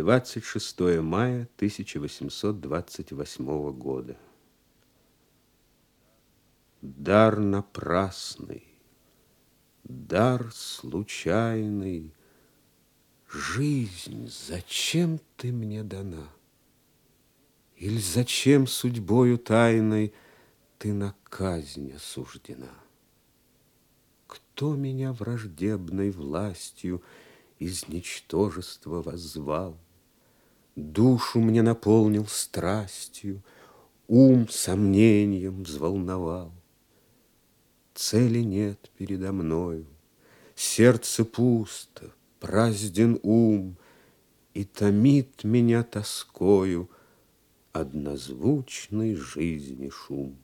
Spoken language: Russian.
26 мая 1828 года. Дар напрасный, дар случайный, Жизнь, зачем ты мне дана? Или зачем судьбою тайной Ты на казнь осуждена? Кто меня враждебной властью Из ничтожества воззвал? Душу мне наполнил страстью, Ум сомнением взволновал. Цели нет передо мною, Сердце пусто, празден ум, И томит меня тоскою Однозвучной жизни шум.